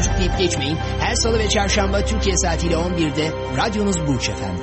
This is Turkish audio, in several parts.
Çocuk deyip geçmeyin. Her salı ve çarşamba Türkiye saatiyle 11'de radyonuz Burç Efendi.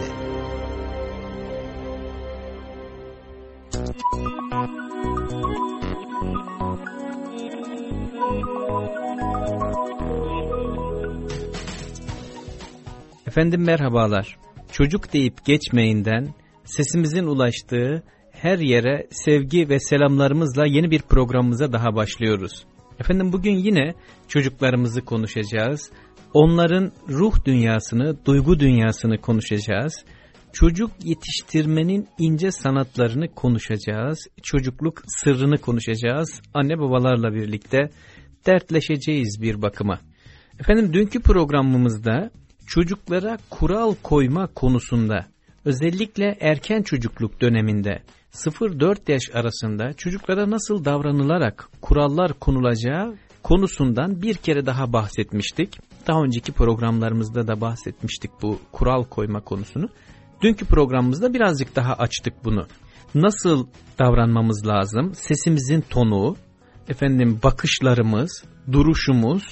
Efendim merhabalar. Çocuk deyip geçmeyinden sesimizin ulaştığı her yere sevgi ve selamlarımızla yeni bir programımıza daha başlıyoruz. Efendim bugün yine çocuklarımızı konuşacağız. Onların ruh dünyasını, duygu dünyasını konuşacağız. Çocuk yetiştirmenin ince sanatlarını konuşacağız. Çocukluk sırrını konuşacağız. Anne babalarla birlikte dertleşeceğiz bir bakıma. Efendim dünkü programımızda çocuklara kural koyma konusunda özellikle erken çocukluk döneminde 0-4 yaş arasında çocuklara nasıl davranılarak kurallar konulacağı konusundan bir kere daha bahsetmiştik. Daha önceki programlarımızda da bahsetmiştik bu kural koyma konusunu. Dünkü programımızda birazcık daha açtık bunu. Nasıl davranmamız lazım? Sesimizin tonu, efendim bakışlarımız, duruşumuz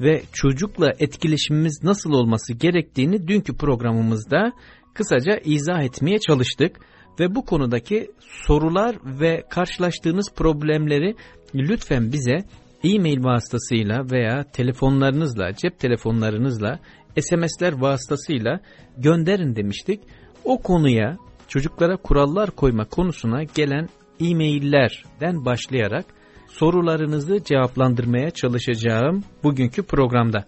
ve çocukla etkileşimimiz nasıl olması gerektiğini dünkü programımızda kısaca izah etmeye çalıştık ve bu konudaki sorular ve karşılaştığınız problemleri lütfen bize e-mail vasıtasıyla veya telefonlarınızla, cep telefonlarınızla, SMS'ler vasıtasıyla gönderin demiştik. O konuya çocuklara kurallar koyma konusuna gelen e-maillerden başlayarak sorularınızı cevaplandırmaya çalışacağım bugünkü programda.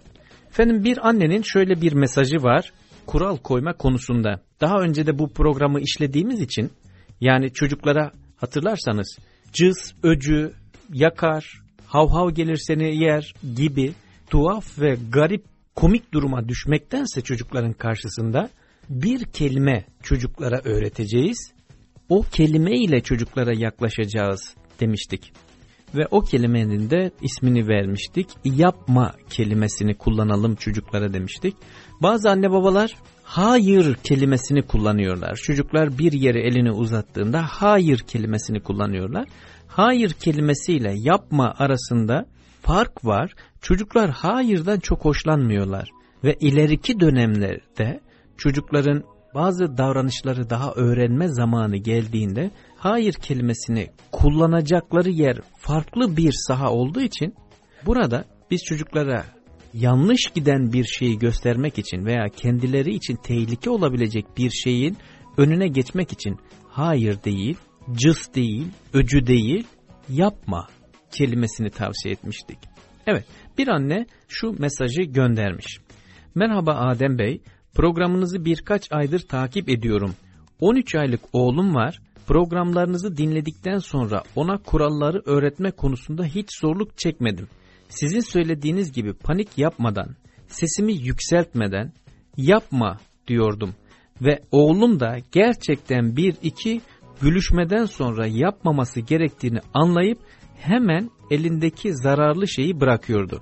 Efendim bir annenin şöyle bir mesajı var kural koyma konusunda. Daha önce de bu programı işlediğimiz için yani çocuklara hatırlarsanız cız, öcü, yakar, hav hav gelir seni yer gibi tuhaf ve garip komik duruma düşmektense çocukların karşısında bir kelime çocuklara öğreteceğiz. O kelime ile çocuklara yaklaşacağız demiştik. Ve o kelimenin de ismini vermiştik. Yapma kelimesini kullanalım çocuklara demiştik. Bazı anne babalar hayır kelimesini kullanıyorlar. Çocuklar bir yere elini uzattığında hayır kelimesini kullanıyorlar. Hayır kelimesiyle yapma arasında fark var. Çocuklar hayırdan çok hoşlanmıyorlar. Ve ileriki dönemlerde çocukların bazı davranışları daha öğrenme zamanı geldiğinde hayır kelimesini kullanacakları yer farklı bir saha olduğu için burada biz çocuklara yanlış giden bir şeyi göstermek için veya kendileri için tehlike olabilecek bir şeyin önüne geçmek için hayır değil, cız değil, öcü değil, yapma kelimesini tavsiye etmiştik. Evet, bir anne şu mesajı göndermiş. Merhaba Adem Bey, programınızı birkaç aydır takip ediyorum. 13 aylık oğlum var. Programlarınızı dinledikten sonra ona kuralları öğretme konusunda hiç zorluk çekmedim sizin söylediğiniz gibi panik yapmadan, sesimi yükseltmeden yapma diyordum. Ve oğlum da gerçekten bir iki gülüşmeden sonra yapmaması gerektiğini anlayıp hemen elindeki zararlı şeyi bırakıyordu.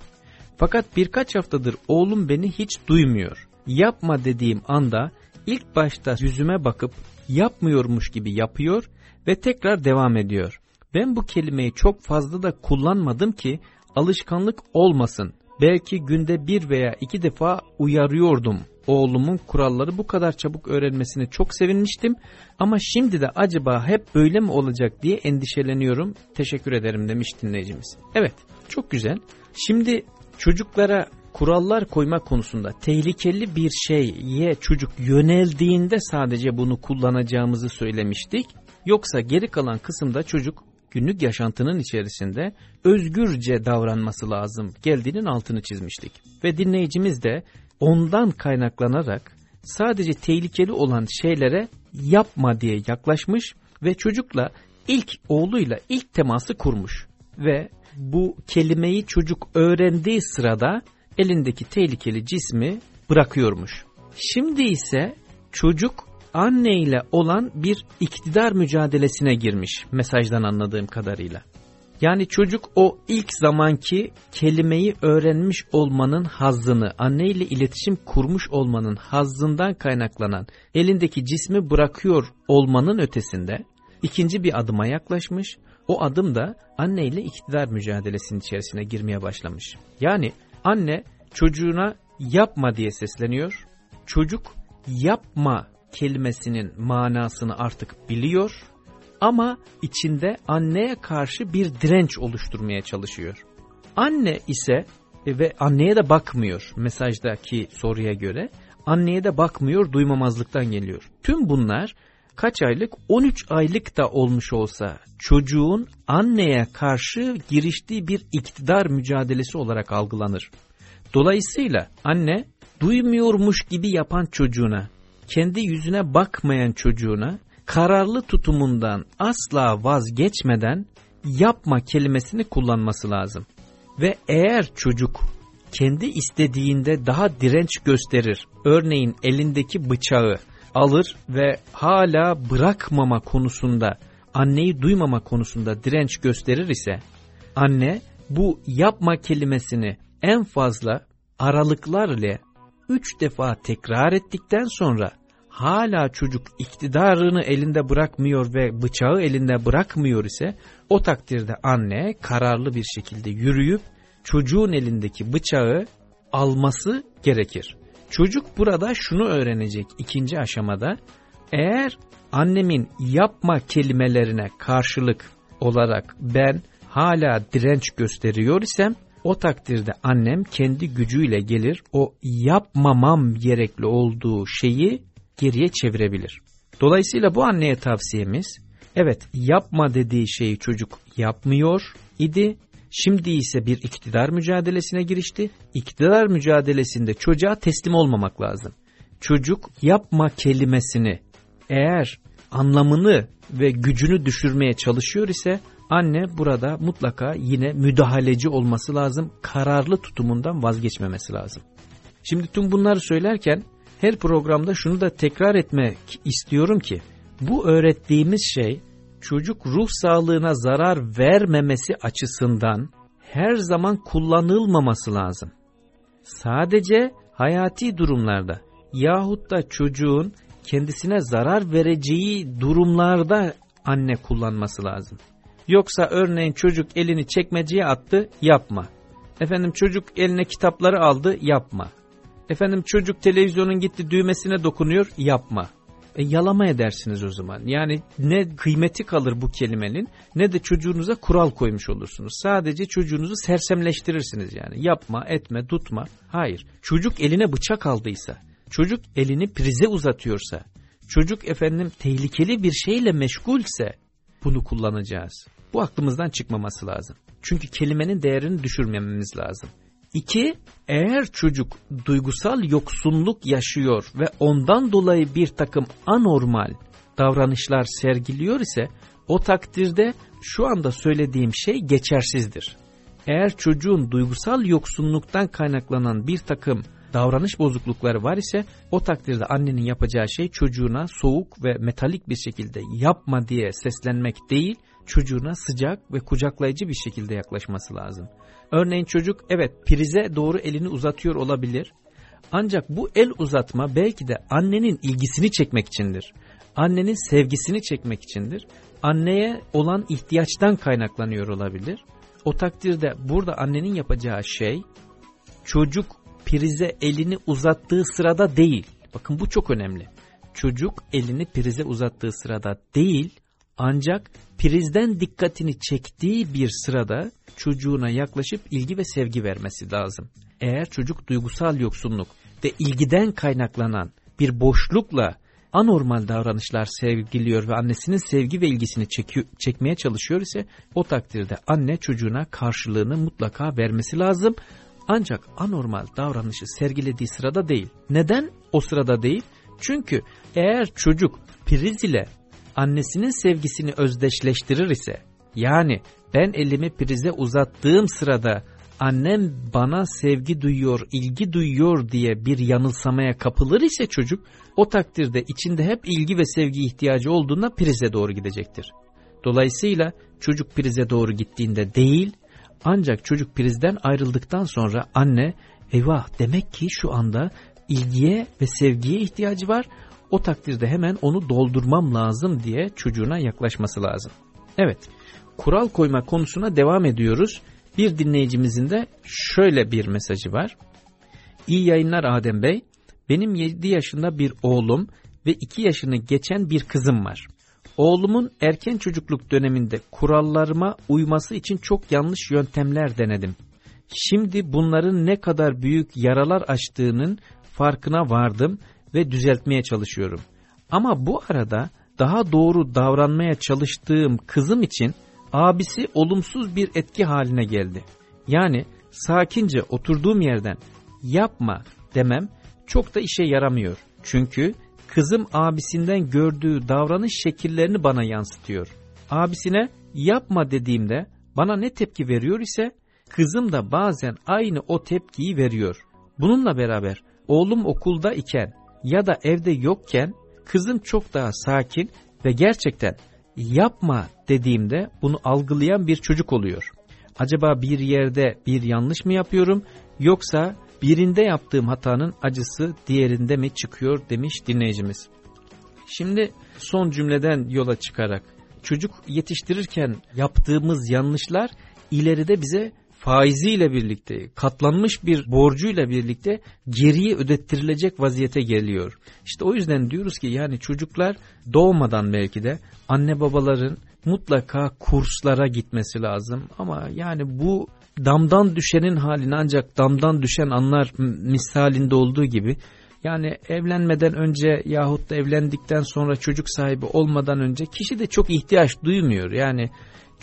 Fakat birkaç haftadır oğlum beni hiç duymuyor. Yapma dediğim anda ilk başta yüzüme bakıp yapmıyormuş gibi yapıyor ve tekrar devam ediyor. Ben bu kelimeyi çok fazla da kullanmadım ki alışkanlık olmasın. Belki günde bir veya iki defa uyarıyordum. Oğlumun kuralları bu kadar çabuk öğrenmesine çok sevinmiştim ama şimdi de acaba hep böyle mi olacak diye endişeleniyorum. Teşekkür ederim demiş dinleyicimiz. Evet çok güzel. Şimdi çocuklara kurallar koyma konusunda tehlikeli bir şeye çocuk yöneldiğinde sadece bunu kullanacağımızı söylemiştik. Yoksa geri kalan kısımda çocuk günlük yaşantının içerisinde özgürce davranması lazım geldiğinin altını çizmiştik. Ve dinleyicimiz de ondan kaynaklanarak sadece tehlikeli olan şeylere yapma diye yaklaşmış ve çocukla ilk oğluyla ilk teması kurmuş ve bu kelimeyi çocuk öğrendiği sırada elindeki tehlikeli cismi bırakıyormuş. Şimdi ise çocuk anne ile olan bir iktidar mücadelesine girmiş mesajdan anladığım kadarıyla. Yani çocuk o ilk zamanki kelimeyi öğrenmiş olmanın hazzını, anne ile iletişim kurmuş olmanın hazzından kaynaklanan elindeki cismi bırakıyor olmanın ötesinde ikinci bir adıma yaklaşmış. O adım da anne ile iktidar mücadelesinin içerisine girmeye başlamış. Yani anne çocuğuna yapma diye sesleniyor. Çocuk yapma kelimesinin manasını artık biliyor ama içinde anneye karşı bir direnç oluşturmaya çalışıyor. Anne ise e, ve anneye de bakmıyor mesajdaki soruya göre. Anneye de bakmıyor duymamazlıktan geliyor. Tüm bunlar kaç aylık 13 aylık da olmuş olsa çocuğun anneye karşı giriştiği bir iktidar mücadelesi olarak algılanır. Dolayısıyla anne duymuyormuş gibi yapan çocuğuna, kendi yüzüne bakmayan çocuğuna kararlı tutumundan asla vazgeçmeden yapma kelimesini kullanması lazım. Ve eğer çocuk kendi istediğinde daha direnç gösterir, örneğin elindeki bıçağı alır ve hala bırakmama konusunda, anneyi duymama konusunda direnç gösterir ise, anne bu yapma kelimesini en fazla aralıklar ile üç defa tekrar ettikten sonra hala çocuk iktidarını elinde bırakmıyor ve bıçağı elinde bırakmıyor ise o takdirde anne kararlı bir şekilde yürüyüp çocuğun elindeki bıçağı alması gerekir. Çocuk burada şunu öğrenecek ikinci aşamada eğer annemin yapma kelimelerine karşılık olarak ben hala direnç gösteriyor isem o takdirde annem kendi gücüyle gelir o yapmamam gerekli olduğu şeyi geriye çevirebilir. Dolayısıyla bu anneye tavsiyemiz evet yapma dediği şeyi çocuk yapmıyor idi. Şimdi ise bir iktidar mücadelesine girişti. İktidar mücadelesinde çocuğa teslim olmamak lazım. Çocuk yapma kelimesini eğer anlamını ve gücünü düşürmeye çalışıyor ise anne burada mutlaka yine müdahaleci olması lazım. Kararlı tutumundan vazgeçmemesi lazım. Şimdi tüm bunları söylerken her programda şunu da tekrar etmek istiyorum ki bu öğrettiğimiz şey çocuk ruh sağlığına zarar vermemesi açısından her zaman kullanılmaması lazım. Sadece hayati durumlarda yahut da çocuğun kendisine zarar vereceği durumlarda anne kullanması lazım. Yoksa örneğin çocuk elini çekmeceye attı yapma. Efendim çocuk eline kitapları aldı yapma. Efendim çocuk televizyonun gitti düğmesine dokunuyor yapma. E, yalama edersiniz o zaman. Yani ne kıymeti kalır bu kelimenin ne de çocuğunuza kural koymuş olursunuz. Sadece çocuğunuzu sersemleştirirsiniz yani. Yapma, etme, tutma. Hayır. Çocuk eline bıçak aldıysa, çocuk elini prize uzatıyorsa, çocuk efendim tehlikeli bir şeyle meşgulse bunu kullanacağız. Bu aklımızdan çıkmaması lazım. Çünkü kelimenin değerini düşürmememiz lazım. İki, eğer çocuk duygusal yoksunluk yaşıyor ve ondan dolayı bir takım anormal davranışlar sergiliyor ise o takdirde şu anda söylediğim şey geçersizdir. Eğer çocuğun duygusal yoksunluktan kaynaklanan bir takım davranış bozuklukları var ise o takdirde annenin yapacağı şey çocuğuna soğuk ve metalik bir şekilde yapma diye seslenmek değil, çocuğuna sıcak ve kucaklayıcı bir şekilde yaklaşması lazım. Örneğin çocuk evet prize doğru elini uzatıyor olabilir. Ancak bu el uzatma belki de annenin ilgisini çekmek içindir. Annenin sevgisini çekmek içindir. Anneye olan ihtiyaçtan kaynaklanıyor olabilir. O takdirde burada annenin yapacağı şey çocuk prize elini uzattığı sırada değil. Bakın bu çok önemli. Çocuk elini prize uzattığı sırada değil ancak prizden dikkatini çektiği bir sırada çocuğuna yaklaşıp ilgi ve sevgi vermesi lazım. Eğer çocuk duygusal yoksunluk ve ilgiden kaynaklanan bir boşlukla anormal davranışlar sevgiliyor ve annesinin sevgi ve ilgisini çekmeye çalışıyor ise o takdirde anne çocuğuna karşılığını mutlaka vermesi lazım. Ancak anormal davranışı sergilediği sırada değil. Neden o sırada değil? Çünkü eğer çocuk priz ile annesinin sevgisini özdeşleştirir ise Yani ben elimi prize uzattığım sırada annem bana sevgi duyuyor, ilgi duyuyor diye bir yanılsamaya kapılır ise çocuk o takdirde içinde hep ilgi ve sevgi ihtiyacı olduğunda prize doğru gidecektir. Dolayısıyla çocuk prize doğru gittiğinde değil ancak çocuk prizden ayrıldıktan sonra anne eyvah demek ki şu anda ilgiye ve sevgiye ihtiyacı var. O takdirde hemen onu doldurmam lazım diye çocuğuna yaklaşması lazım. Evet kural koyma konusuna devam ediyoruz. Bir dinleyicimizin de şöyle bir mesajı var. İyi yayınlar Adem Bey. Benim 7 yaşında bir oğlum ve 2 yaşını geçen bir kızım var. Oğlumun erken çocukluk döneminde kurallarıma uyması için çok yanlış yöntemler denedim. Şimdi bunların ne kadar büyük yaralar açtığının farkına vardım ve düzeltmeye çalışıyorum. Ama bu arada daha doğru davranmaya çalıştığım kızım için abisi olumsuz bir etki haline geldi. Yani sakince oturduğum yerden yapma demem çok da işe yaramıyor. Çünkü kızım abisinden gördüğü davranış şekillerini bana yansıtıyor. Abisine yapma dediğimde bana ne tepki veriyor ise kızım da bazen aynı o tepkiyi veriyor. Bununla beraber oğlum okulda iken ya da evde yokken kızım çok daha sakin ve gerçekten yapma dediğimde bunu algılayan bir çocuk oluyor. Acaba bir yerde bir yanlış mı yapıyorum yoksa birinde yaptığım hatanın acısı diğerinde mi çıkıyor demiş dinleyicimiz. Şimdi son cümleden yola çıkarak çocuk yetiştirirken yaptığımız yanlışlar ileride bize faiziyle birlikte katlanmış bir borcuyla birlikte geriye ödettirilecek vaziyete geliyor. İşte o yüzden diyoruz ki yani çocuklar doğmadan belki de anne babaların mutlaka kurslara gitmesi lazım. Ama yani bu damdan düşenin halini ancak damdan düşen anlar misalinde olduğu gibi yani evlenmeden önce yahut da evlendikten sonra çocuk sahibi olmadan önce kişi de çok ihtiyaç duymuyor. Yani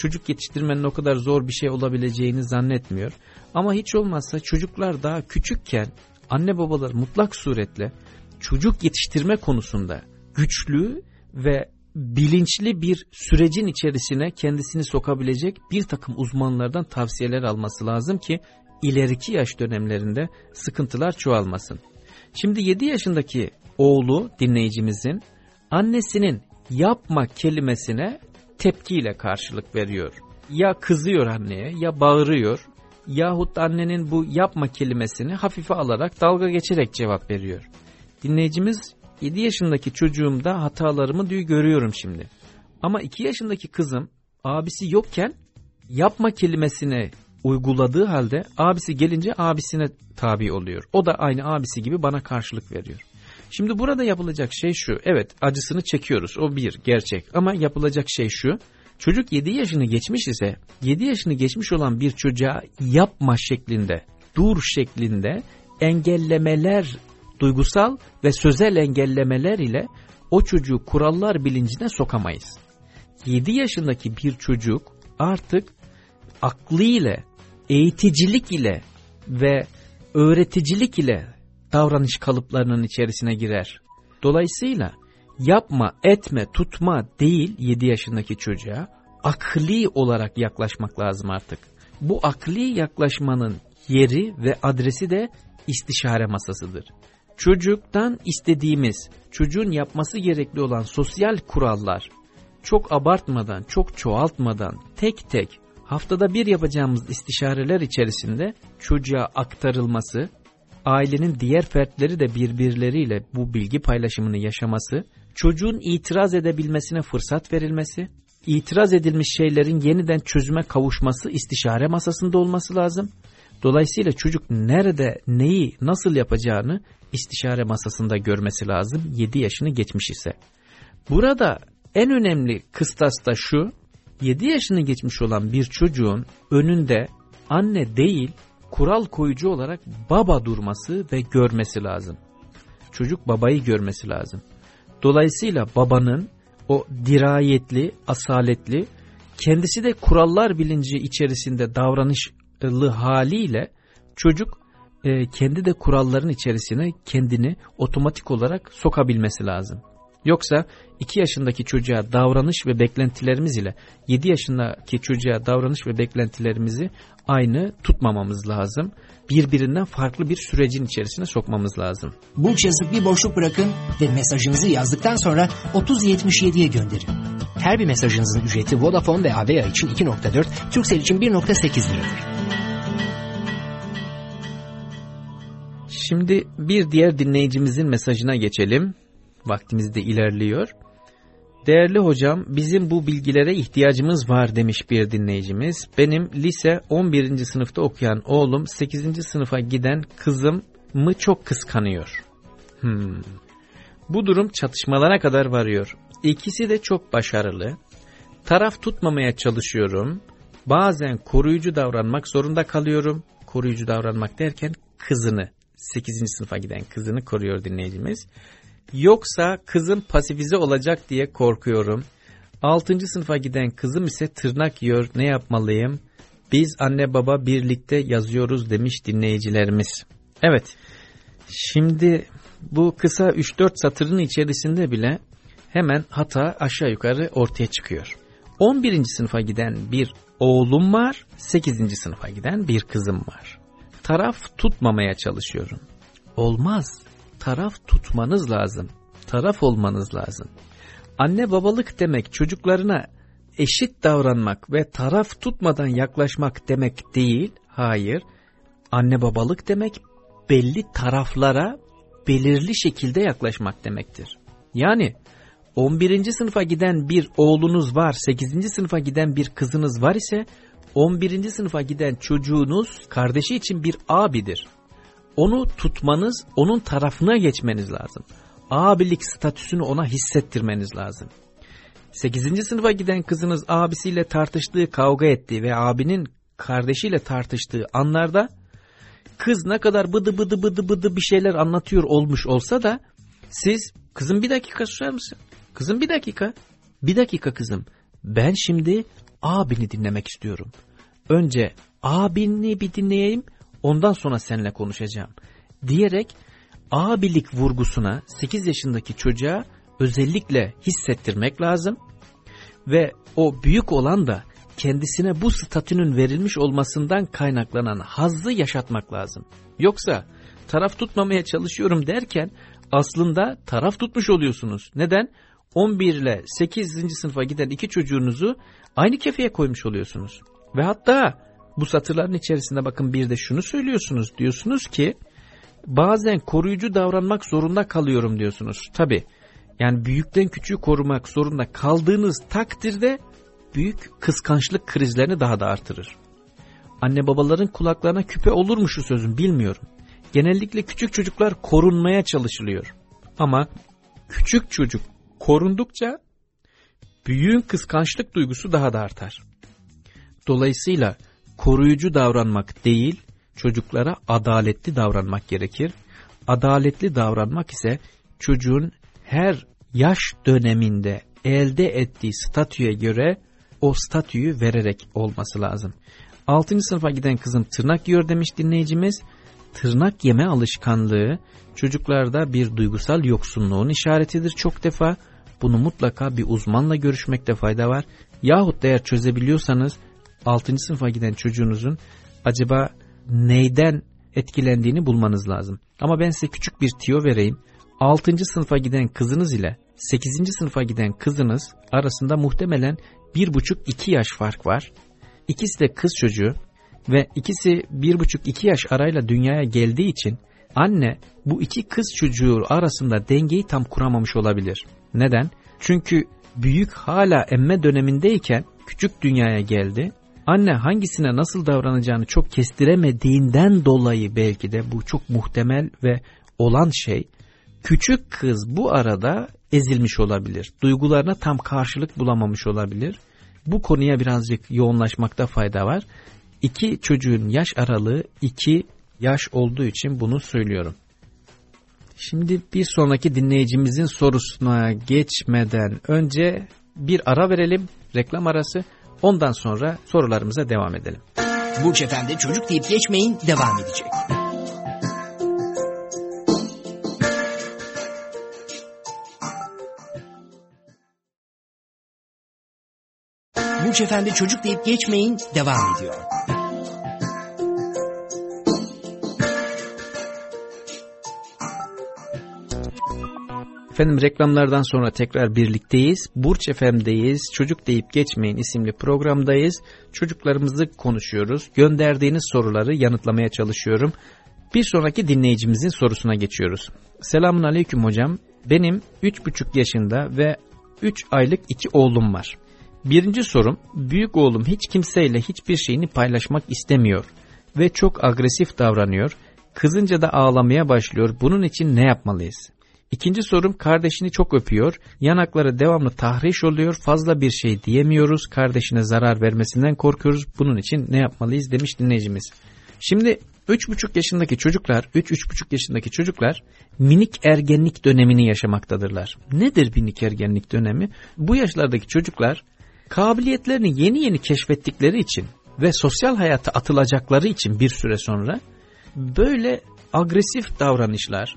çocuk yetiştirmenin o kadar zor bir şey olabileceğini zannetmiyor. Ama hiç olmazsa çocuklar daha küçükken anne babalar mutlak suretle çocuk yetiştirme konusunda güçlü ve bilinçli bir sürecin içerisine kendisini sokabilecek bir takım uzmanlardan tavsiyeler alması lazım ki ileriki yaş dönemlerinde sıkıntılar çoğalmasın. Şimdi 7 yaşındaki oğlu dinleyicimizin annesinin yapma kelimesine tepkiyle karşılık veriyor. Ya kızıyor anneye ya bağırıyor yahut annenin bu yapma kelimesini hafife alarak dalga geçerek cevap veriyor. Dinleyicimiz 7 yaşındaki çocuğumda hatalarımı diyor görüyorum şimdi. Ama 2 yaşındaki kızım abisi yokken yapma kelimesini uyguladığı halde abisi gelince abisine tabi oluyor. O da aynı abisi gibi bana karşılık veriyor. Şimdi burada yapılacak şey şu. Evet acısını çekiyoruz. O bir gerçek. Ama yapılacak şey şu. Çocuk 7 yaşını geçmiş ise 7 yaşını geçmiş olan bir çocuğa yapma şeklinde, dur şeklinde engellemeler, duygusal ve sözel engellemeler ile o çocuğu kurallar bilincine sokamayız. 7 yaşındaki bir çocuk artık aklıyla, eğiticilik ile ve öğreticilik ile davranış kalıplarının içerisine girer. Dolayısıyla yapma, etme, tutma değil 7 yaşındaki çocuğa akli olarak yaklaşmak lazım artık. Bu akli yaklaşmanın yeri ve adresi de istişare masasıdır. Çocuktan istediğimiz, çocuğun yapması gerekli olan sosyal kurallar çok abartmadan, çok çoğaltmadan tek tek haftada bir yapacağımız istişareler içerisinde çocuğa aktarılması, ailenin diğer fertleri de birbirleriyle bu bilgi paylaşımını yaşaması, çocuğun itiraz edebilmesine fırsat verilmesi, itiraz edilmiş şeylerin yeniden çözüme kavuşması istişare masasında olması lazım. Dolayısıyla çocuk nerede neyi nasıl yapacağını istişare masasında görmesi lazım 7 yaşını geçmiş ise. Burada en önemli kıstas da şu 7 yaşını geçmiş olan bir çocuğun önünde anne değil kural koyucu olarak baba durması ve görmesi lazım. Çocuk babayı görmesi lazım. Dolayısıyla babanın o dirayetli, asaletli, kendisi de kurallar bilinci içerisinde davranışlı haliyle çocuk e, kendi de kuralların içerisine kendini otomatik olarak sokabilmesi lazım. Yoksa 2 yaşındaki çocuğa davranış ve beklentilerimiz ile 7 yaşındaki çocuğa davranış ve beklentilerimizi aynı tutmamamız lazım. Birbirinden farklı bir sürecin içerisine sokmamız lazım. Bulç yazıp bir boşluk bırakın ve mesajınızı yazdıktan sonra 3077'ye gönderin. Her bir mesajınızın ücreti Vodafone ve Avea için 2.4, Turkcell için 1.8 liradır. Şimdi bir diğer dinleyicimizin mesajına geçelim. Vaktimiz de ilerliyor. Değerli hocam bizim bu bilgilere ihtiyacımız var demiş bir dinleyicimiz. Benim lise 11. sınıfta okuyan oğlum 8. sınıfa giden kızım mı çok kıskanıyor. Hmm. Bu durum çatışmalara kadar varıyor. İkisi de çok başarılı. Taraf tutmamaya çalışıyorum. Bazen koruyucu davranmak zorunda kalıyorum. Koruyucu davranmak derken kızını, 8. sınıfa giden kızını koruyor dinleyicimiz. Yoksa kızım pasifize olacak diye korkuyorum. 6. sınıfa giden kızım ise tırnak yiyor ne yapmalıyım? Biz anne baba birlikte yazıyoruz demiş dinleyicilerimiz. Evet şimdi bu kısa 3-4 satırın içerisinde bile hemen hata aşağı yukarı ortaya çıkıyor. 11. sınıfa giden bir oğlum var, 8. sınıfa giden bir kızım var. Taraf tutmamaya çalışıyorum. Olmaz taraf tutmanız lazım. Taraf olmanız lazım. Anne babalık demek çocuklarına eşit davranmak ve taraf tutmadan yaklaşmak demek değil. Hayır. Anne babalık demek belli taraflara belirli şekilde yaklaşmak demektir. Yani 11. sınıfa giden bir oğlunuz var, 8. sınıfa giden bir kızınız var ise 11. sınıfa giden çocuğunuz kardeşi için bir abidir onu tutmanız, onun tarafına geçmeniz lazım. Abilik statüsünü ona hissettirmeniz lazım. 8. sınıfa giden kızınız abisiyle tartıştığı, kavga ettiği ve abinin kardeşiyle tartıştığı anlarda kız ne kadar bıdı bıdı bıdı bıdı bir şeyler anlatıyor olmuş olsa da siz kızım bir dakika susar mısın? Kızım bir dakika. Bir dakika kızım. Ben şimdi abini dinlemek istiyorum. Önce abini bir dinleyeyim ondan sonra seninle konuşacağım diyerek abilik vurgusuna 8 yaşındaki çocuğa özellikle hissettirmek lazım ve o büyük olan da kendisine bu statünün verilmiş olmasından kaynaklanan hazzı yaşatmak lazım. Yoksa taraf tutmamaya çalışıyorum derken aslında taraf tutmuş oluyorsunuz. Neden? 11 ile 8. sınıfa giden iki çocuğunuzu aynı kefeye koymuş oluyorsunuz. Ve hatta bu satırların içerisinde bakın bir de şunu söylüyorsunuz. Diyorsunuz ki bazen koruyucu davranmak zorunda kalıyorum diyorsunuz. Tabi yani büyükten küçüğü korumak zorunda kaldığınız takdirde büyük kıskançlık krizlerini daha da artırır. Anne babaların kulaklarına küpe olur mu şu sözün bilmiyorum. Genellikle küçük çocuklar korunmaya çalışılıyor. Ama küçük çocuk korundukça büyüğün kıskançlık duygusu daha da artar. Dolayısıyla koruyucu davranmak değil, çocuklara adaletli davranmak gerekir. Adaletli davranmak ise çocuğun her yaş döneminde elde ettiği statüye göre o statüyü vererek olması lazım. 6. sınıfa giden kızım tırnak yiyor demiş dinleyicimiz. Tırnak yeme alışkanlığı çocuklarda bir duygusal yoksunluğun işaretidir çok defa. Bunu mutlaka bir uzmanla görüşmekte fayda var. Yahut eğer çözebiliyorsanız 6. sınıfa giden çocuğunuzun acaba neyden etkilendiğini bulmanız lazım. Ama ben size küçük bir tiyo vereyim. 6. sınıfa giden kızınız ile 8. sınıfa giden kızınız arasında muhtemelen 1,5-2 yaş fark var. İkisi de kız çocuğu ve ikisi 1,5-2 yaş arayla dünyaya geldiği için anne bu iki kız çocuğu arasında dengeyi tam kuramamış olabilir. Neden? Çünkü büyük hala emme dönemindeyken küçük dünyaya geldi anne hangisine nasıl davranacağını çok kestiremediğinden dolayı belki de bu çok muhtemel ve olan şey küçük kız bu arada ezilmiş olabilir. Duygularına tam karşılık bulamamış olabilir. Bu konuya birazcık yoğunlaşmakta fayda var. İki çocuğun yaş aralığı iki yaş olduğu için bunu söylüyorum. Şimdi bir sonraki dinleyicimizin sorusuna geçmeden önce bir ara verelim. Reklam arası. Ondan sonra sorularımıza devam edelim. Burç Efendi çocuk deyip geçmeyin devam edecek. Burç Efendi çocuk deyip geçmeyin devam ediyor. Efendim reklamlardan sonra tekrar birlikteyiz. Burç FM'deyiz. Çocuk deyip geçmeyin isimli programdayız. Çocuklarımızı konuşuyoruz. Gönderdiğiniz soruları yanıtlamaya çalışıyorum. Bir sonraki dinleyicimizin sorusuna geçiyoruz. Selamun Aleyküm hocam. Benim 3,5 yaşında ve 3 aylık iki oğlum var. Birinci sorum, büyük oğlum hiç kimseyle hiçbir şeyini paylaşmak istemiyor ve çok agresif davranıyor. Kızınca da ağlamaya başlıyor. Bunun için ne yapmalıyız? İkinci sorum kardeşini çok öpüyor. Yanakları devamlı tahriş oluyor. Fazla bir şey diyemiyoruz. Kardeşine zarar vermesinden korkuyoruz. Bunun için ne yapmalıyız demiş dinleyicimiz. Şimdi 3,5 yaşındaki çocuklar, 3-3,5 yaşındaki çocuklar minik ergenlik dönemini yaşamaktadırlar. Nedir minik ergenlik dönemi? Bu yaşlardaki çocuklar kabiliyetlerini yeni yeni keşfettikleri için ve sosyal hayata atılacakları için bir süre sonra böyle agresif davranışlar,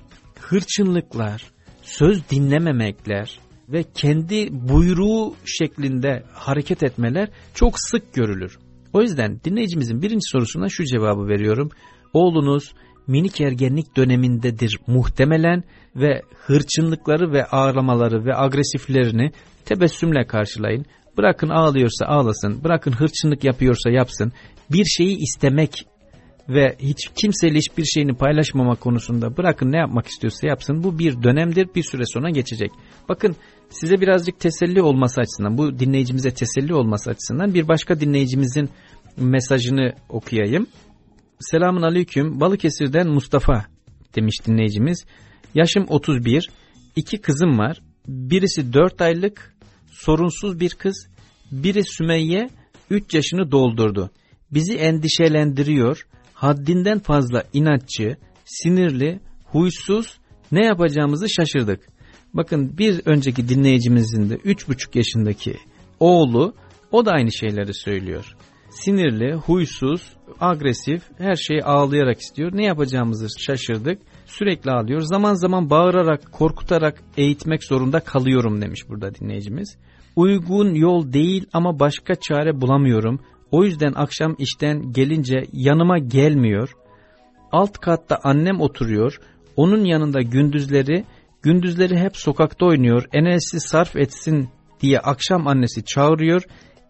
hırçınlıklar, söz dinlememekler ve kendi buyruğu şeklinde hareket etmeler çok sık görülür. O yüzden dinleyicimizin birinci sorusuna şu cevabı veriyorum. Oğlunuz minik ergenlik dönemindedir muhtemelen ve hırçınlıkları ve ağlamaları ve agresiflerini tebessümle karşılayın. Bırakın ağlıyorsa ağlasın, bırakın hırçınlık yapıyorsa yapsın. Bir şeyi istemek ve hiç kimseyle hiçbir şeyini paylaşmama konusunda bırakın ne yapmak istiyorsa yapsın. Bu bir dönemdir bir süre sonra geçecek. Bakın size birazcık teselli olması açısından bu dinleyicimize teselli olması açısından bir başka dinleyicimizin mesajını okuyayım. Selamun Aleyküm Balıkesir'den Mustafa demiş dinleyicimiz. Yaşım 31, iki kızım var. Birisi 4 aylık sorunsuz bir kız, biri Sümeyye 3 yaşını doldurdu. Bizi endişelendiriyor haddinden fazla inatçı, sinirli, huysuz ne yapacağımızı şaşırdık. Bakın bir önceki dinleyicimizin de 3,5 yaşındaki oğlu o da aynı şeyleri söylüyor. Sinirli, huysuz, agresif, her şeyi ağlayarak istiyor. Ne yapacağımızı şaşırdık. Sürekli ağlıyor. Zaman zaman bağırarak, korkutarak eğitmek zorunda kalıyorum demiş burada dinleyicimiz. Uygun yol değil ama başka çare bulamıyorum. O yüzden akşam işten gelince yanıma gelmiyor. Alt katta annem oturuyor. Onun yanında gündüzleri, gündüzleri hep sokakta oynuyor. Enerjisi sarf etsin diye akşam annesi çağırıyor.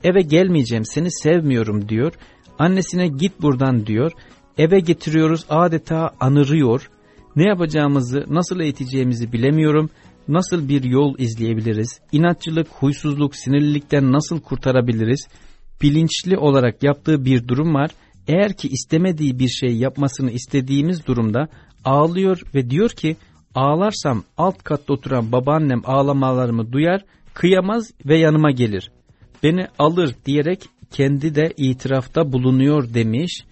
Eve gelmeyeceğim seni sevmiyorum diyor. Annesine git buradan diyor. Eve getiriyoruz adeta anırıyor. Ne yapacağımızı, nasıl eğiteceğimizi bilemiyorum. Nasıl bir yol izleyebiliriz? İnatçılık, huysuzluk, sinirlilikten nasıl kurtarabiliriz? Bilinçli olarak yaptığı bir durum var. Eğer ki istemediği bir şey yapmasını istediğimiz durumda ağlıyor ve diyor ki ağlarsam alt katta oturan babaannem ağlamalarımı duyar, kıyamaz ve yanıma gelir. Beni alır diyerek kendi de itirafta bulunuyor demiş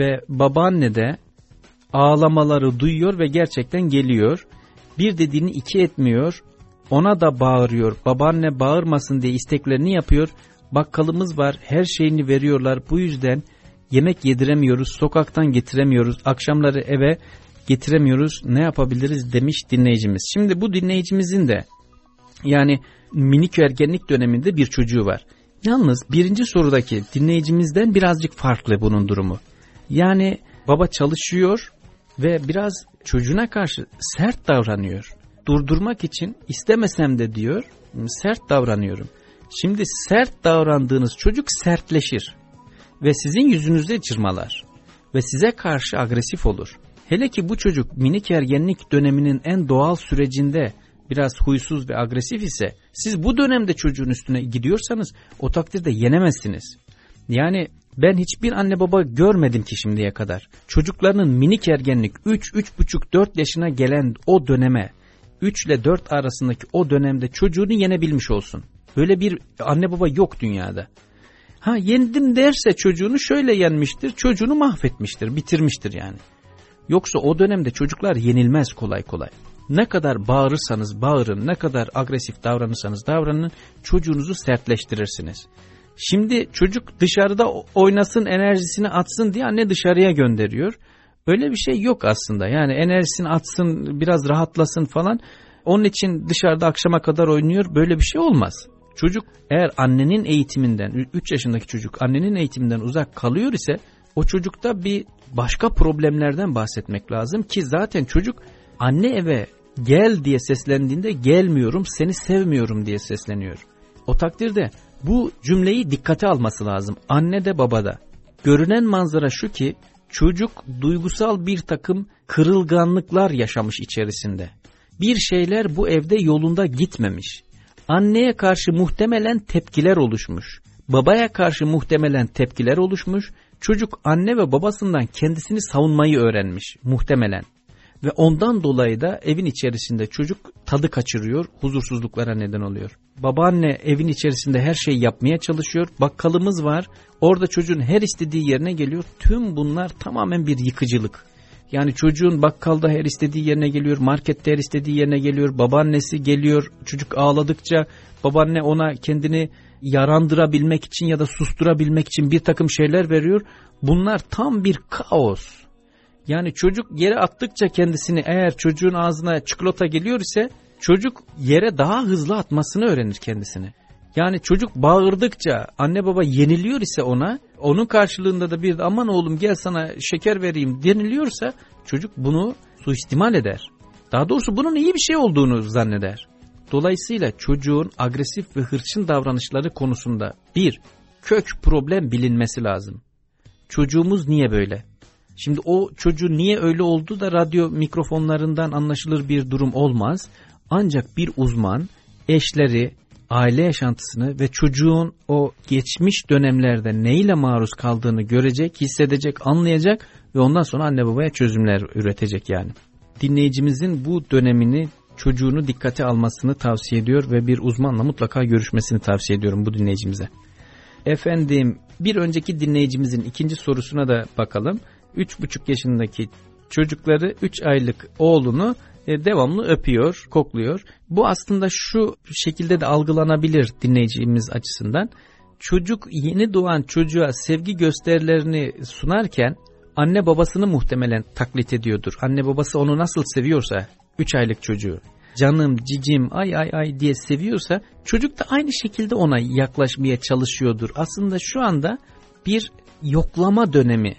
ve babaanne de ağlamaları duyuyor ve gerçekten geliyor. Bir dediğini iki etmiyor, ona da bağırıyor. Babaanne bağırmasın diye isteklerini yapıyor bakkalımız var her şeyini veriyorlar bu yüzden yemek yediremiyoruz sokaktan getiremiyoruz akşamları eve getiremiyoruz ne yapabiliriz demiş dinleyicimiz. Şimdi bu dinleyicimizin de yani minik ergenlik döneminde bir çocuğu var. Yalnız birinci sorudaki dinleyicimizden birazcık farklı bunun durumu. Yani baba çalışıyor ve biraz çocuğuna karşı sert davranıyor. Durdurmak için istemesem de diyor sert davranıyorum. Şimdi sert davrandığınız çocuk sertleşir ve sizin yüzünüzde çırmalar ve size karşı agresif olur. Hele ki bu çocuk minik ergenlik döneminin en doğal sürecinde biraz huysuz ve agresif ise siz bu dönemde çocuğun üstüne gidiyorsanız o takdirde yenemezsiniz. Yani ben hiçbir anne baba görmedim ki şimdiye kadar. Çocuklarının minik ergenlik 3, 3,5, 4 yaşına gelen o döneme 3 ile 4 arasındaki o dönemde çocuğunu yenebilmiş olsun. Böyle bir anne baba yok dünyada. Ha yendim derse çocuğunu şöyle yenmiştir, çocuğunu mahvetmiştir, bitirmiştir yani. Yoksa o dönemde çocuklar yenilmez kolay kolay. Ne kadar bağırırsanız bağırın, ne kadar agresif davranırsanız davranın, çocuğunuzu sertleştirirsiniz. Şimdi çocuk dışarıda oynasın, enerjisini atsın diye anne dışarıya gönderiyor. Öyle bir şey yok aslında. Yani enerjisini atsın, biraz rahatlasın falan. Onun için dışarıda akşama kadar oynuyor. Böyle bir şey olmaz. Çocuk eğer annenin eğitiminden 3 yaşındaki çocuk annenin eğitiminden uzak kalıyor ise o çocukta bir başka problemlerden bahsetmek lazım ki zaten çocuk anne eve gel diye seslendiğinde gelmiyorum seni sevmiyorum diye sesleniyor. O takdirde bu cümleyi dikkate alması lazım anne de baba da. Görünen manzara şu ki çocuk duygusal bir takım kırılganlıklar yaşamış içerisinde. Bir şeyler bu evde yolunda gitmemiş. Anneye karşı muhtemelen tepkiler oluşmuş. Babaya karşı muhtemelen tepkiler oluşmuş. Çocuk anne ve babasından kendisini savunmayı öğrenmiş muhtemelen. Ve ondan dolayı da evin içerisinde çocuk tadı kaçırıyor, huzursuzluklara neden oluyor. Babaanne evin içerisinde her şeyi yapmaya çalışıyor. Bakkalımız var. Orada çocuğun her istediği yerine geliyor. Tüm bunlar tamamen bir yıkıcılık. Yani çocuğun bakkalda her istediği yerine geliyor, markette her istediği yerine geliyor, babaannesi geliyor, çocuk ağladıkça babaanne ona kendini yarandırabilmek için ya da susturabilmek için bir takım şeyler veriyor. Bunlar tam bir kaos. Yani çocuk yere attıkça kendisini eğer çocuğun ağzına çikolata geliyor ise çocuk yere daha hızlı atmasını öğrenir kendisini. Yani çocuk bağırdıkça anne baba yeniliyor ise ona onun karşılığında da bir aman oğlum gel sana şeker vereyim deniliyorsa çocuk bunu suistimal eder. Daha doğrusu bunun iyi bir şey olduğunu zanneder. Dolayısıyla çocuğun agresif ve hırçın davranışları konusunda bir, kök problem bilinmesi lazım. Çocuğumuz niye böyle? Şimdi o çocuğun niye öyle oldu da radyo mikrofonlarından anlaşılır bir durum olmaz. Ancak bir uzman eşleri, aile yaşantısını ve çocuğun o geçmiş dönemlerde neyle maruz kaldığını görecek, hissedecek, anlayacak ve ondan sonra anne babaya çözümler üretecek yani. Dinleyicimizin bu dönemini çocuğunu dikkate almasını tavsiye ediyor ve bir uzmanla mutlaka görüşmesini tavsiye ediyorum bu dinleyicimize. Efendim bir önceki dinleyicimizin ikinci sorusuna da bakalım. 3,5 yaşındaki çocukları 3 aylık oğlunu devamlı öpüyor, kokluyor. Bu aslında şu şekilde de algılanabilir dinleyicimiz açısından. Çocuk yeni doğan çocuğa sevgi gösterilerini sunarken anne babasını muhtemelen taklit ediyordur. Anne babası onu nasıl seviyorsa 3 aylık çocuğu canım, cicim, ay ay ay diye seviyorsa çocuk da aynı şekilde ona yaklaşmaya çalışıyordur. Aslında şu anda bir yoklama dönemi.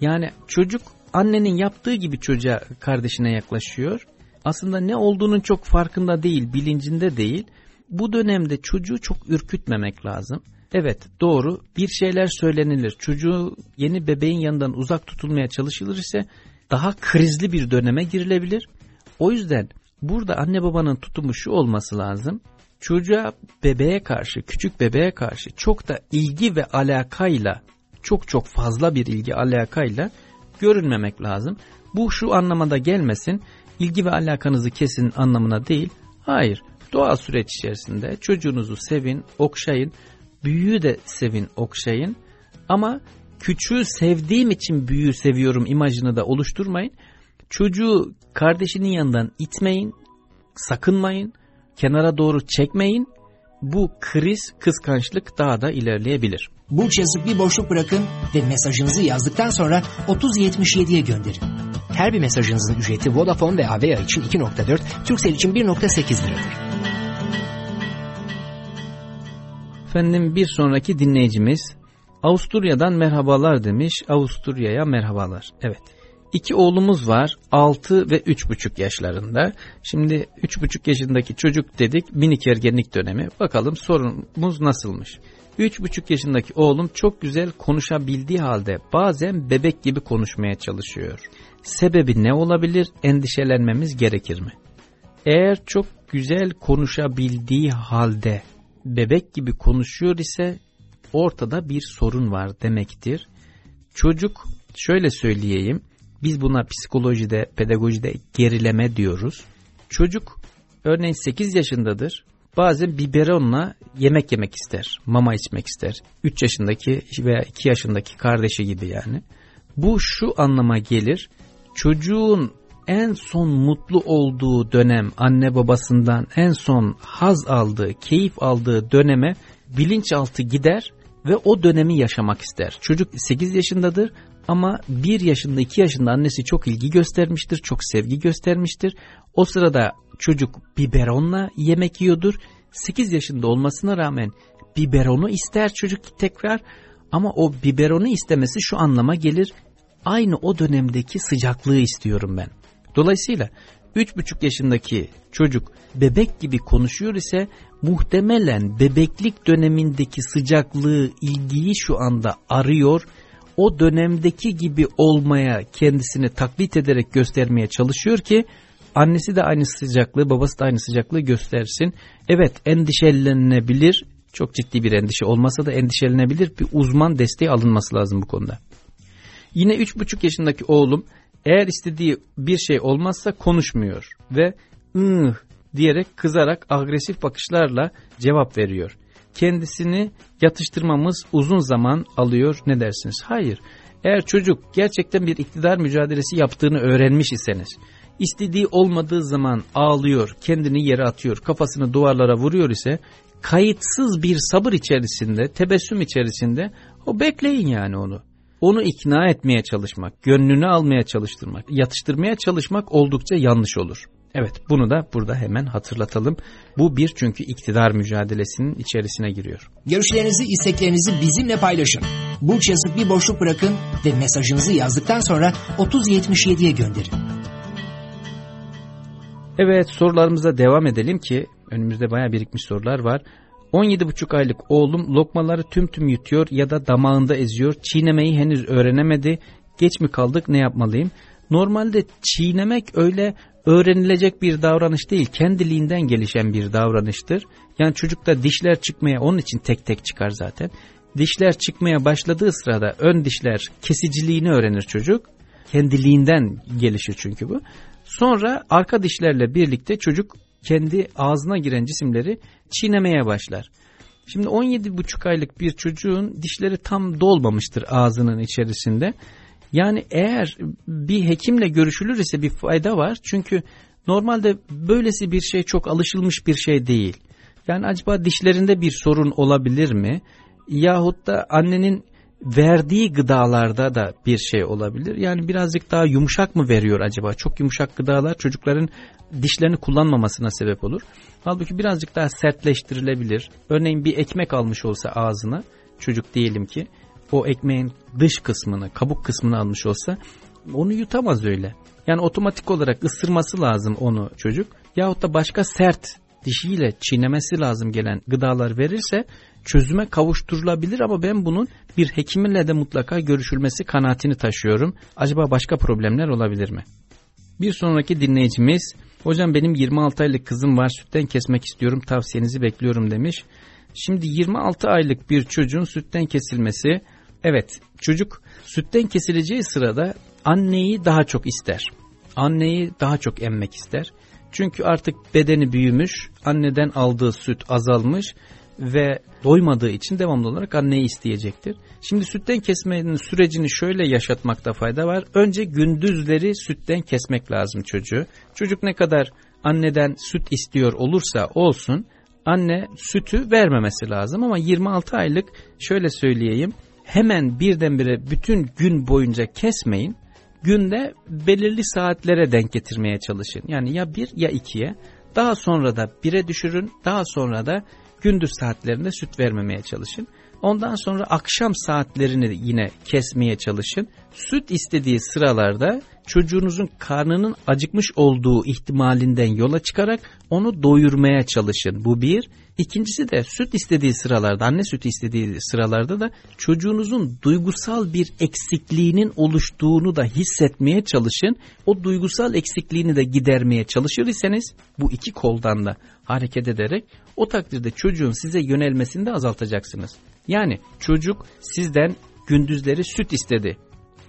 Yani çocuk annenin yaptığı gibi çocuğa kardeşine yaklaşıyor. Aslında ne olduğunun çok farkında değil, bilincinde değil. Bu dönemde çocuğu çok ürkütmemek lazım. Evet doğru bir şeyler söylenilir. Çocuğu yeni bebeğin yanından uzak tutulmaya çalışılır ise daha krizli bir döneme girilebilir. O yüzden burada anne babanın tutumu şu olması lazım. Çocuğa bebeğe karşı, küçük bebeğe karşı çok da ilgi ve alakayla, çok çok fazla bir ilgi alakayla görünmemek lazım. Bu şu anlamada gelmesin, ilgi ve alakanızı kesin anlamına değil. Hayır, doğal süreç içerisinde çocuğunuzu sevin, okşayın, büyüğü de sevin, okşayın. Ama küçüğü sevdiğim için büyüğü seviyorum imajını da oluşturmayın. Çocuğu kardeşinin yanından itmeyin, sakınmayın, kenara doğru çekmeyin. Bu kriz, kıskançlık daha da ilerleyebilir. Burç yazıp bir boşluk bırakın ve mesajınızı yazdıktan sonra 3077'ye gönderin. Her bir mesajınızın ücreti Vodafone ve Avea için 2.4, Turkcell için 1.8 liradır. Efendim bir sonraki dinleyicimiz Avusturya'dan merhabalar demiş. Avusturya'ya merhabalar. Evet. İki oğlumuz var 6 ve 3,5 yaşlarında. Şimdi 3,5 yaşındaki çocuk dedik minik ergenlik dönemi. Bakalım sorunumuz nasılmış? 3,5 yaşındaki oğlum çok güzel konuşabildiği halde bazen bebek gibi konuşmaya çalışıyor. Sebebi ne olabilir? Endişelenmemiz gerekir mi? Eğer çok güzel konuşabildiği halde bebek gibi konuşuyor ise ortada bir sorun var demektir. Çocuk şöyle söyleyeyim biz buna psikolojide, pedagojide gerileme diyoruz. Çocuk örneğin 8 yaşındadır. Bazen biberonla yemek yemek ister, mama içmek ister. 3 yaşındaki veya 2 yaşındaki kardeşi gibi yani. Bu şu anlama gelir. Çocuğun en son mutlu olduğu dönem anne babasından en son haz aldığı, keyif aldığı döneme bilinçaltı gider ve o dönemi yaşamak ister. Çocuk 8 yaşındadır ama 1 yaşında 2 yaşında annesi çok ilgi göstermiştir, çok sevgi göstermiştir. O sırada çocuk biberonla yemek yiyordur 8 yaşında olmasına rağmen biberonu ister çocuk tekrar ama o biberonu istemesi şu anlama gelir. Aynı o dönemdeki sıcaklığı istiyorum ben. Dolayısıyla 3,5 yaşındaki çocuk bebek gibi konuşuyor ise muhtemelen bebeklik dönemindeki sıcaklığı, ilgiyi şu anda arıyor. O dönemdeki gibi olmaya kendisini taklit ederek göstermeye çalışıyor ki annesi de aynı sıcaklığı, babası da aynı sıcaklığı göstersin. Evet endişelenebilir, çok ciddi bir endişe olmasa da endişelenebilir bir uzman desteği alınması lazım bu konuda. Yine 3,5 yaşındaki oğlum eğer istediği bir şey olmazsa konuşmuyor ve ıh diyerek kızarak agresif bakışlarla cevap veriyor. Kendisini yatıştırmamız uzun zaman alıyor ne dersiniz? Hayır. Eğer çocuk gerçekten bir iktidar mücadelesi yaptığını öğrenmiş iseniz, istediği olmadığı zaman ağlıyor, kendini yere atıyor, kafasını duvarlara vuruyor ise kayıtsız bir sabır içerisinde, tebessüm içerisinde o bekleyin yani onu. Onu ikna etmeye çalışmak, gönlünü almaya çalıştırmak, yatıştırmaya çalışmak oldukça yanlış olur. Evet bunu da burada hemen hatırlatalım. Bu bir çünkü iktidar mücadelesinin içerisine giriyor. Görüşlerinizi, isteklerinizi bizimle paylaşın. Burç yazıp bir boşluk bırakın ve mesajınızı yazdıktan sonra 3077'ye gönderin. Evet sorularımıza devam edelim ki önümüzde baya birikmiş sorular var. 17,5 aylık oğlum lokmaları tüm tüm yutuyor ya da damağında eziyor. Çiğnemeyi henüz öğrenemedi. Geç mi kaldık ne yapmalıyım? Normalde çiğnemek öyle öğrenilecek bir davranış değil. Kendiliğinden gelişen bir davranıştır. Yani çocukta dişler çıkmaya onun için tek tek çıkar zaten. Dişler çıkmaya başladığı sırada ön dişler kesiciliğini öğrenir çocuk. Kendiliğinden gelişir çünkü bu. Sonra arka dişlerle birlikte çocuk kendi ağzına giren cisimleri çiğnemeye başlar. Şimdi 17,5 aylık bir çocuğun dişleri tam dolmamıştır ağzının içerisinde. Yani eğer bir hekimle görüşülür ise bir fayda var. Çünkü normalde böylesi bir şey çok alışılmış bir şey değil. Yani acaba dişlerinde bir sorun olabilir mi? Yahut da annenin verdiği gıdalarda da bir şey olabilir. Yani birazcık daha yumuşak mı veriyor acaba? Çok yumuşak gıdalar çocukların dişlerini kullanmamasına sebep olur. Halbuki birazcık daha sertleştirilebilir. Örneğin bir ekmek almış olsa ağzına çocuk diyelim ki o ekmeğin dış kısmını, kabuk kısmını almış olsa onu yutamaz öyle. Yani otomatik olarak ısırması lazım onu çocuk. Yahut da başka sert dişiyle çiğnemesi lazım gelen gıdalar verirse çözüme kavuşturulabilir ama ben bunun bir hekiminle de mutlaka görüşülmesi kanaatini taşıyorum. Acaba başka problemler olabilir mi? Bir sonraki dinleyicimiz, hocam benim 26 aylık kızım var sütten kesmek istiyorum tavsiyenizi bekliyorum demiş. Şimdi 26 aylık bir çocuğun sütten kesilmesi, evet çocuk sütten kesileceği sırada anneyi daha çok ister. Anneyi daha çok emmek ister. Çünkü artık bedeni büyümüş, anneden aldığı süt azalmış ve doymadığı için devamlı olarak anneyi isteyecektir. Şimdi sütten kesmenin sürecini şöyle yaşatmakta fayda var. Önce gündüzleri sütten kesmek lazım çocuğu. Çocuk ne kadar anneden süt istiyor olursa olsun anne sütü vermemesi lazım ama 26 aylık şöyle söyleyeyim hemen birdenbire bütün gün boyunca kesmeyin. Günde belirli saatlere denk getirmeye çalışın. Yani ya bir ya ikiye daha sonra da bire düşürün daha sonra da gündüz saatlerinde süt vermemeye çalışın. Ondan sonra akşam saatlerini yine kesmeye çalışın. Süt istediği sıralarda çocuğunuzun karnının acıkmış olduğu ihtimalinden yola çıkarak onu doyurmaya çalışın. Bu bir. İkincisi de süt istediği sıralarda, anne sütü istediği sıralarda da çocuğunuzun duygusal bir eksikliğinin oluştuğunu da hissetmeye çalışın. O duygusal eksikliğini de gidermeye çalışır iseniz bu iki koldan da hareket ederek o takdirde çocuğun size yönelmesini de azaltacaksınız. Yani çocuk sizden gündüzleri süt istedi.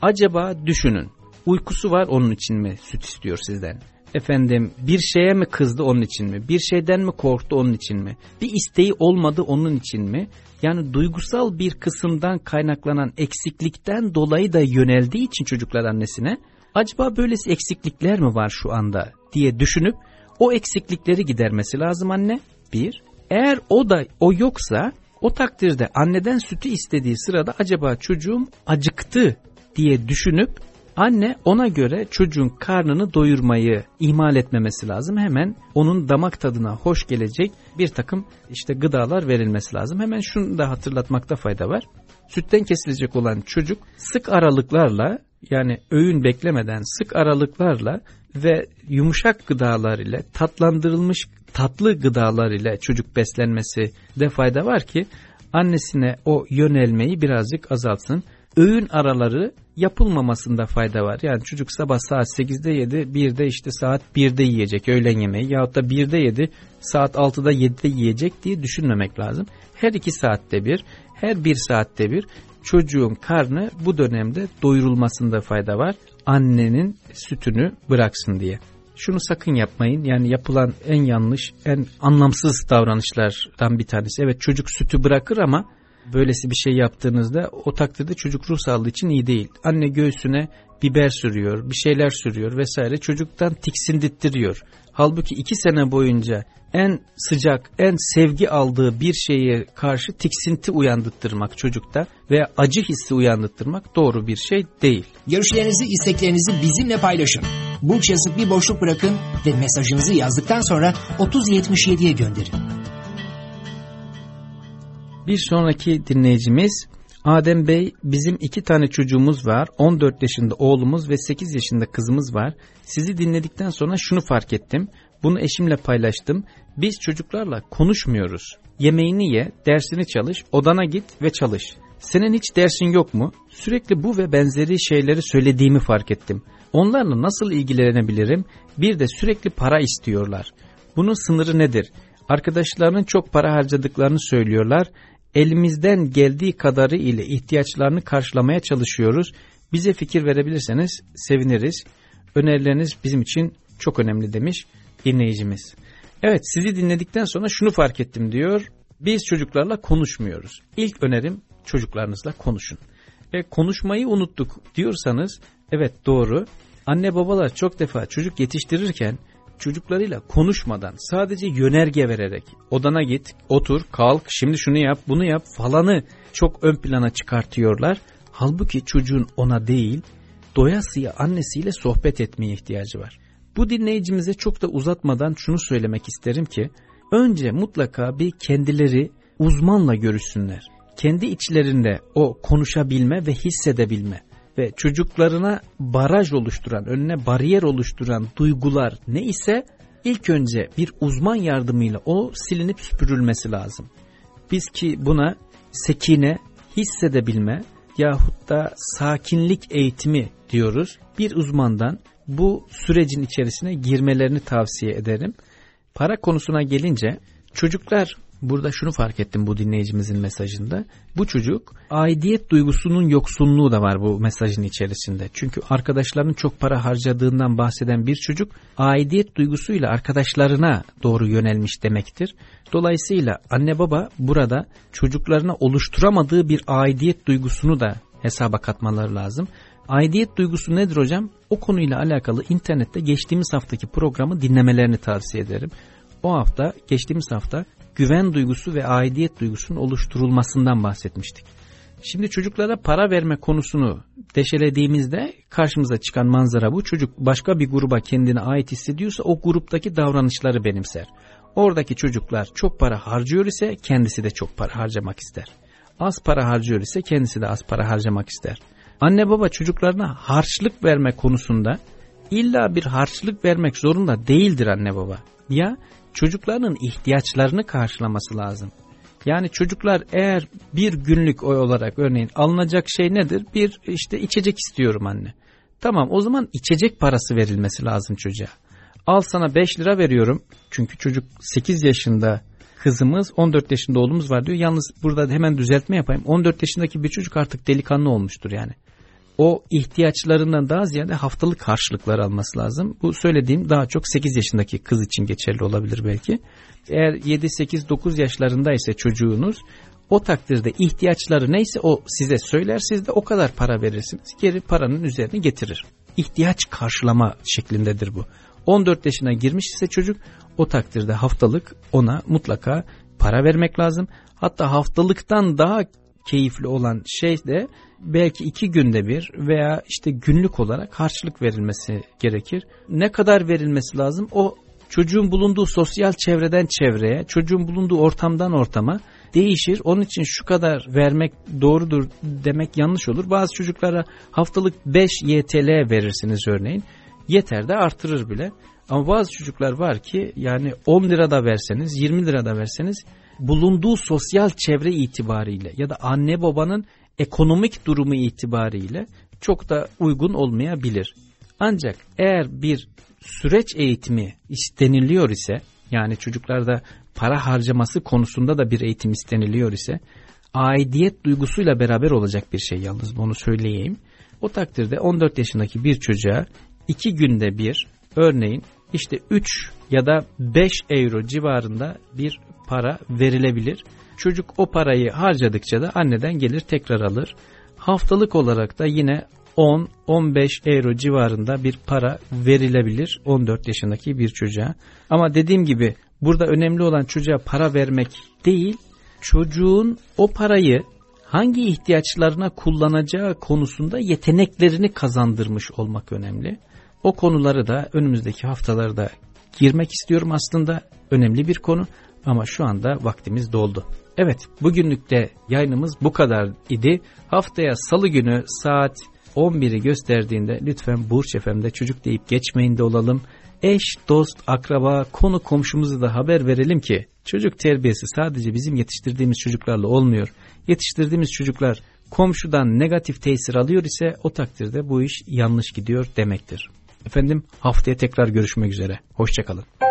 Acaba düşünün uykusu var onun için mi süt istiyor sizden? Efendim bir şeye mi kızdı onun için mi? Bir şeyden mi korktu onun için mi? Bir isteği olmadı onun için mi? Yani duygusal bir kısımdan kaynaklanan eksiklikten dolayı da yöneldiği için çocuklar annesine acaba böylesi eksiklikler mi var şu anda diye düşünüp o eksiklikleri gidermesi lazım anne. Bir. Eğer o da o yoksa o takdirde anneden sütü istediği sırada acaba çocuğum acıktı diye düşünüp Anne ona göre çocuğun karnını doyurmayı ihmal etmemesi lazım. Hemen onun damak tadına hoş gelecek bir takım işte gıdalar verilmesi lazım. Hemen şunu da hatırlatmakta fayda var. Sütten kesilecek olan çocuk sık aralıklarla yani öğün beklemeden sık aralıklarla ve yumuşak gıdalar ile tatlandırılmış tatlı gıdalar ile çocuk beslenmesi de fayda var ki annesine o yönelmeyi birazcık azaltsın. Öğün araları yapılmamasında fayda var. Yani çocuk sabah saat 8'de yedi, 1'de işte saat 1'de yiyecek öğlen yemeği yahut da 1'de yedi, saat 6'da 7'de yiyecek diye düşünmemek lazım. Her 2 saatte bir, her 1 saatte bir çocuğun karnı bu dönemde doyurulmasında fayda var. Annenin sütünü bıraksın diye. Şunu sakın yapmayın. Yani yapılan en yanlış, en anlamsız davranışlardan bir tanesi. Evet çocuk sütü bırakır ama böylesi bir şey yaptığınızda o takdirde çocuk ruh sağlığı için iyi değil. Anne göğsüne biber sürüyor, bir şeyler sürüyor vesaire çocuktan tiksindittiriyor. Halbuki iki sene boyunca en sıcak, en sevgi aldığı bir şeye karşı tiksinti uyandırtmak çocukta veya acı hissi uyandırtmak doğru bir şey değil. Görüşlerinizi, isteklerinizi bizimle paylaşın. Burç yazıp bir boşluk bırakın ve mesajınızı yazdıktan sonra 3077'ye gönderin. Bir sonraki dinleyicimiz Adem Bey bizim iki tane çocuğumuz var 14 yaşında oğlumuz ve 8 yaşında kızımız var. Sizi dinledikten sonra şunu fark ettim. Bunu eşimle paylaştım. Biz çocuklarla konuşmuyoruz. Yemeğini ye, dersini çalış, odana git ve çalış. Senin hiç dersin yok mu? Sürekli bu ve benzeri şeyleri söylediğimi fark ettim. Onlarla nasıl ilgilenebilirim? Bir de sürekli para istiyorlar. Bunun sınırı nedir? Arkadaşlarının çok para harcadıklarını söylüyorlar. Elimizden geldiği kadarı ile ihtiyaçlarını karşılamaya çalışıyoruz. Bize fikir verebilirseniz seviniriz. Önerileriniz bizim için çok önemli demiş dinleyicimiz. Evet sizi dinledikten sonra şunu fark ettim diyor. Biz çocuklarla konuşmuyoruz. İlk önerim çocuklarınızla konuşun. Ve konuşmayı unuttuk diyorsanız evet doğru. Anne babalar çok defa çocuk yetiştirirken çocuklarıyla konuşmadan sadece yönerge vererek odana git, otur, kalk, şimdi şunu yap, bunu yap falanı çok ön plana çıkartıyorlar. Halbuki çocuğun ona değil doyasıya annesiyle sohbet etmeye ihtiyacı var. Bu dinleyicimize çok da uzatmadan şunu söylemek isterim ki önce mutlaka bir kendileri uzmanla görüşsünler. Kendi içlerinde o konuşabilme ve hissedebilme ve çocuklarına baraj oluşturan, önüne bariyer oluşturan duygular ne ise ilk önce bir uzman yardımıyla o silinip süpürülmesi lazım. Biz ki buna sekine, hissedebilme yahut da sakinlik eğitimi diyoruz. Bir uzmandan bu sürecin içerisine girmelerini tavsiye ederim. Para konusuna gelince çocuklar burada şunu fark ettim bu dinleyicimizin mesajında. Bu çocuk aidiyet duygusunun yoksunluğu da var bu mesajın içerisinde. Çünkü arkadaşlarının çok para harcadığından bahseden bir çocuk aidiyet duygusuyla arkadaşlarına doğru yönelmiş demektir. Dolayısıyla anne baba burada çocuklarına oluşturamadığı bir aidiyet duygusunu da hesaba katmaları lazım. Aidiyet duygusu nedir hocam? O konuyla alakalı internette geçtiğimiz haftaki programı dinlemelerini tavsiye ederim. O hafta, geçtiğimiz hafta güven duygusu ve aidiyet duygusunun oluşturulmasından bahsetmiştik. Şimdi çocuklara para verme konusunu deşelediğimizde karşımıza çıkan manzara bu. Çocuk başka bir gruba kendine ait hissediyorsa o gruptaki davranışları benimser. Oradaki çocuklar çok para harcıyor ise kendisi de çok para harcamak ister. Az para harcıyor ise kendisi de az para harcamak ister. Anne baba çocuklarına harçlık verme konusunda illa bir harçlık vermek zorunda değildir anne baba. Ya çocukların ihtiyaçlarını karşılaması lazım. Yani çocuklar eğer bir günlük oy olarak örneğin alınacak şey nedir? Bir işte içecek istiyorum anne. Tamam o zaman içecek parası verilmesi lazım çocuğa. Al sana 5 lira veriyorum. Çünkü çocuk 8 yaşında kızımız 14 yaşında oğlumuz var diyor. Yalnız burada hemen düzeltme yapayım. 14 yaşındaki bir çocuk artık delikanlı olmuştur yani o ihtiyaçlarından daha ziyade haftalık karşılıklar alması lazım. Bu söylediğim daha çok 8 yaşındaki kız için geçerli olabilir belki. Eğer 7, 8, 9 yaşlarındaysa çocuğunuz o takdirde ihtiyaçları neyse o size söyler siz de o kadar para verirsiniz. Geri paranın üzerine getirir. İhtiyaç karşılama şeklindedir bu. 14 yaşına girmiş ise çocuk o takdirde haftalık ona mutlaka para vermek lazım. Hatta haftalıktan daha keyifli olan şey de belki iki günde bir veya işte günlük olarak harçlık verilmesi gerekir. Ne kadar verilmesi lazım? O çocuğun bulunduğu sosyal çevreden çevreye, çocuğun bulunduğu ortamdan ortama değişir. Onun için şu kadar vermek doğrudur demek yanlış olur. Bazı çocuklara haftalık 5 YTL verirsiniz örneğin. Yeter de artırır bile. Ama bazı çocuklar var ki yani 10 lira da verseniz 20 lira da verseniz bulunduğu sosyal çevre itibariyle ya da anne babanın ekonomik durumu itibariyle çok da uygun olmayabilir. Ancak eğer bir süreç eğitimi isteniliyor ise yani çocuklarda para harcaması konusunda da bir eğitim isteniliyor ise aidiyet duygusuyla beraber olacak bir şey yalnız bunu söyleyeyim. O takdirde 14 yaşındaki bir çocuğa 2 günde bir örneğin işte 3 ya da 5 euro civarında bir para verilebilir. Çocuk o parayı harcadıkça da anneden gelir tekrar alır. Haftalık olarak da yine 10-15 euro civarında bir para verilebilir 14 yaşındaki bir çocuğa. Ama dediğim gibi burada önemli olan çocuğa para vermek değil, çocuğun o parayı hangi ihtiyaçlarına kullanacağı konusunda yeteneklerini kazandırmış olmak önemli. O konuları da önümüzdeki haftalarda girmek istiyorum aslında önemli bir konu ama şu anda vaktimiz doldu. Evet bugünlük de yayınımız bu kadar idi. Haftaya salı günü saat 11'i gösterdiğinde lütfen Burç FM'de çocuk deyip geçmeyin de olalım. Eş, dost, akraba, konu komşumuzu da haber verelim ki çocuk terbiyesi sadece bizim yetiştirdiğimiz çocuklarla olmuyor. Yetiştirdiğimiz çocuklar komşudan negatif tesir alıyor ise o takdirde bu iş yanlış gidiyor demektir. Efendim haftaya tekrar görüşmek üzere. Hoşçakalın.